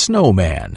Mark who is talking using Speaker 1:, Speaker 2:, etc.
Speaker 1: snowman.